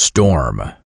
storm.